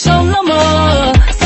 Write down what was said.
song no more.